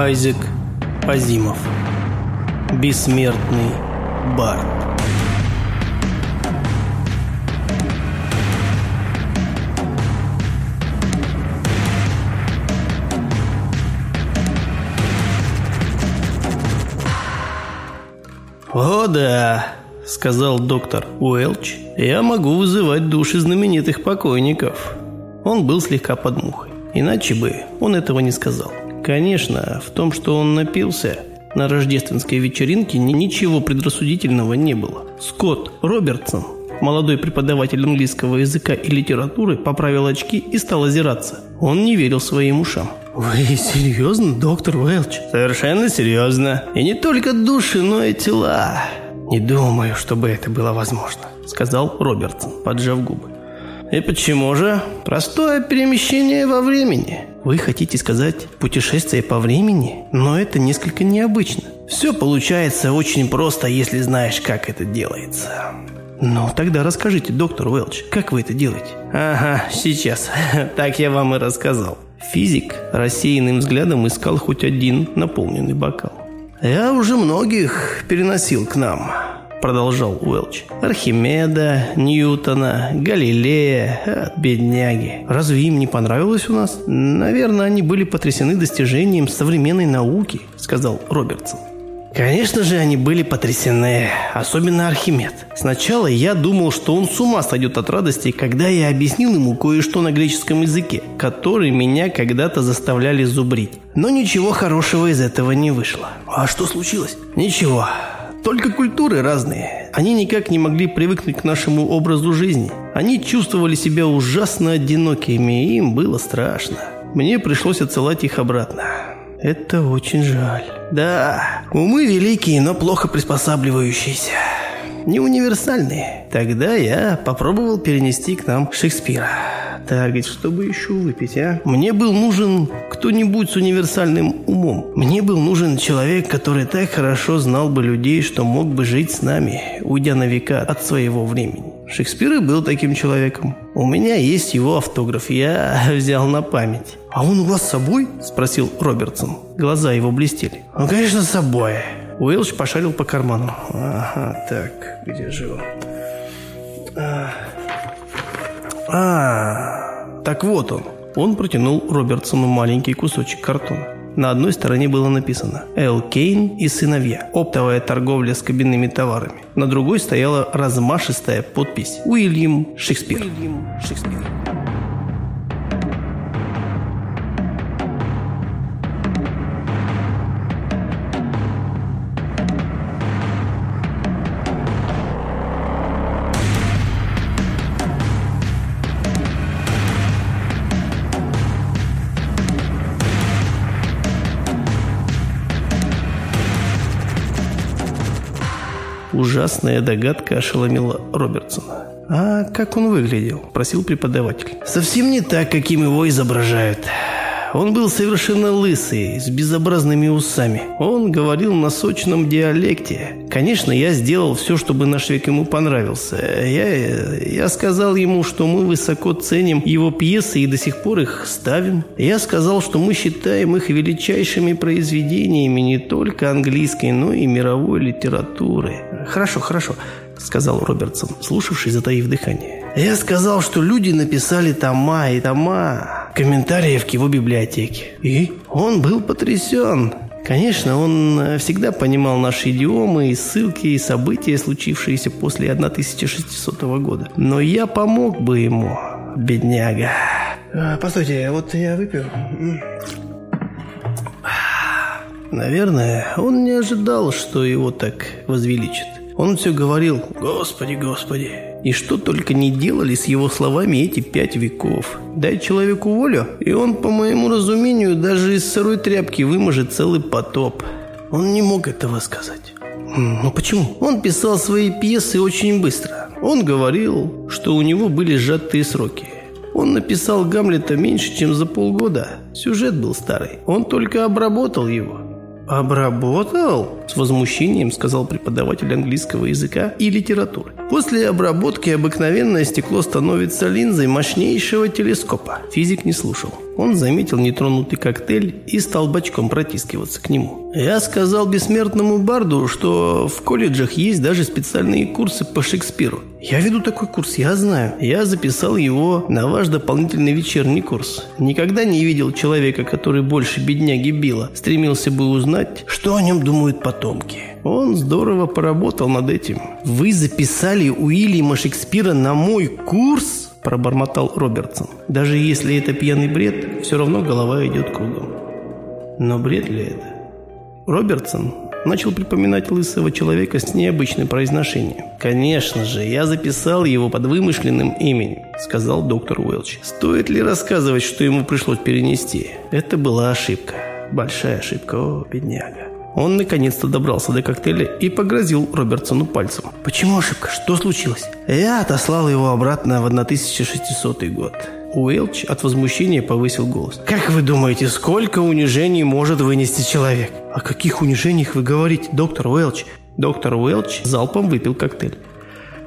Айзек Азимов. Бессмертный Барт. «О да», — сказал доктор Уэлч, — «я могу вызывать души знаменитых покойников». Он был слегка под мухой. Иначе бы он этого не сказал. Конечно, в том, что он напился, на рождественской вечеринке ничего предрассудительного не было. Скотт Робертсон, молодой преподаватель английского языка и литературы, поправил очки и стал озираться. Он не верил своим ушам. «Вы серьезно, доктор Уэлч?» «Совершенно серьезно. И не только души, но и тела». «Не думаю, чтобы это было возможно», — сказал Робертсон, поджав губы. «И почему же? Простое перемещение во времени. Вы хотите сказать путешествие по времени? Но это несколько необычно. Все получается очень просто, если знаешь, как это делается». «Ну, тогда расскажите, доктор Уэлч, как вы это делаете?» «Ага, сейчас. Так я вам и рассказал». Физик рассеянным взглядом искал хоть один наполненный бокал. «Я уже многих переносил к нам продолжал Уэлч. Архимеда, Ньютона, Галилея, а, бедняги. Разве им не понравилось у нас? Наверное, они были потрясены достижением современной науки, сказал Робертсон. Конечно же, они были потрясены, особенно Архимед. Сначала я думал, что он с ума сойдет от радости, когда я объяснил ему кое-что на греческом языке, который меня когда-то заставляли зубрить. Но ничего хорошего из этого не вышло. А что случилось? Ничего. Только культуры разные. Они никак не могли привыкнуть к нашему образу жизни. Они чувствовали себя ужасно одинокими, и им было страшно. Мне пришлось отсылать их обратно. Это очень жаль. Да, умы великие, но плохо приспосабливающиеся. Не универсальные. Тогда я попробовал перенести к нам Шекспира. Так, ведь чтобы еще выпить, а? Мне был нужен кто-нибудь с универсальным умом. Мне был нужен человек, который так хорошо знал бы людей, что мог бы жить с нами, уйдя на века от своего времени. Шекспир и был таким человеком. У меня есть его автограф, я взял на память. «А он у вас с собой?» – спросил Робертсон. Глаза его блестели. «Ну, конечно, с собой». Уэлч пошарил по карману. «Ага, так, где же он?» «А, а, так вот он. Он протянул Робертсону маленький кусочек картона. На одной стороне было написано «Эл Кейн и сыновья. Оптовая торговля с кабинными товарами». На другой стояла размашистая подпись «Уильям Шекспир». Уильям Шекспир. Ужасная догадка ошеломила Робертсона. «А как он выглядел?» – просил преподаватель. «Совсем не так, каким его изображают. Он был совершенно лысый, с безобразными усами. Он говорил на сочном диалекте. Конечно, я сделал все, чтобы наш век ему понравился. Я, я сказал ему, что мы высоко ценим его пьесы и до сих пор их ставим. Я сказал, что мы считаем их величайшими произведениями не только английской, но и мировой литературы. Хорошо, хорошо, сказал Робертсон, слушавший, затаив дыхание. Я сказал, что люди написали тома и тома комментариев к его библиотеке. И он был потрясен. Конечно, он э, всегда понимал наши идиомы и ссылки и события, случившиеся после 1600 года. Но я помог бы ему, бедняга. А, постойте, вот я выпью. Наверное, он не ожидал, что его так возвеличат. Он все говорил «Господи, Господи». И что только не делали с его словами эти пять веков. Дай человеку волю, и он, по моему разумению, даже из сырой тряпки выможет целый потоп. Он не мог этого сказать. Ну почему? Он писал свои пьесы очень быстро. Он говорил, что у него были сжатые сроки. Он написал Гамлета меньше, чем за полгода. Сюжет был старый. Он только обработал его. «Обработал?» С возмущением сказал преподаватель английского языка и литературы. После обработки обыкновенное стекло становится линзой мощнейшего телескопа. Физик не слушал. Он заметил нетронутый коктейль и стал бочком протискиваться к нему. Я сказал бессмертному барду, что в колледжах есть даже специальные курсы по Шекспиру. Я веду такой курс, я знаю. Я записал его на ваш дополнительный вечерний курс. Никогда не видел человека, который больше бедняги Билла стремился бы узнать, что о нем думают потомки. Он здорово поработал над этим. Вы записали Уильяма Шекспира на мой курс? пробормотал Робертсон. «Даже если это пьяный бред, все равно голова идет кругом». Но бред ли это? Робертсон начал припоминать лысого человека с необычным произношением. «Конечно же, я записал его под вымышленным именем», — сказал доктор Уэлч. «Стоит ли рассказывать, что ему пришлось перенести? Это была ошибка. Большая ошибка, о, бедняга». Он наконец-то добрался до коктейля и погрозил Робертсону пальцем. «Почему ошибка? Что случилось?» «Я отослал его обратно в 1600 год». Уэлч от возмущения повысил голос. «Как вы думаете, сколько унижений может вынести человек?» «О каких унижениях вы говорите, доктор Уэлч?» Доктор Уэлч залпом выпил коктейль.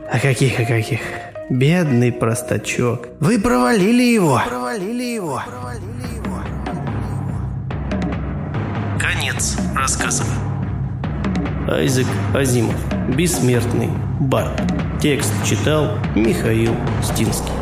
«О каких, о каких?» «Бедный простачок». «Вы провалили его!» «Провалили его!» «Провалили Конец рассказа. Айзек Азимов. Бессмертный. Барт. Текст читал Михаил Стинский.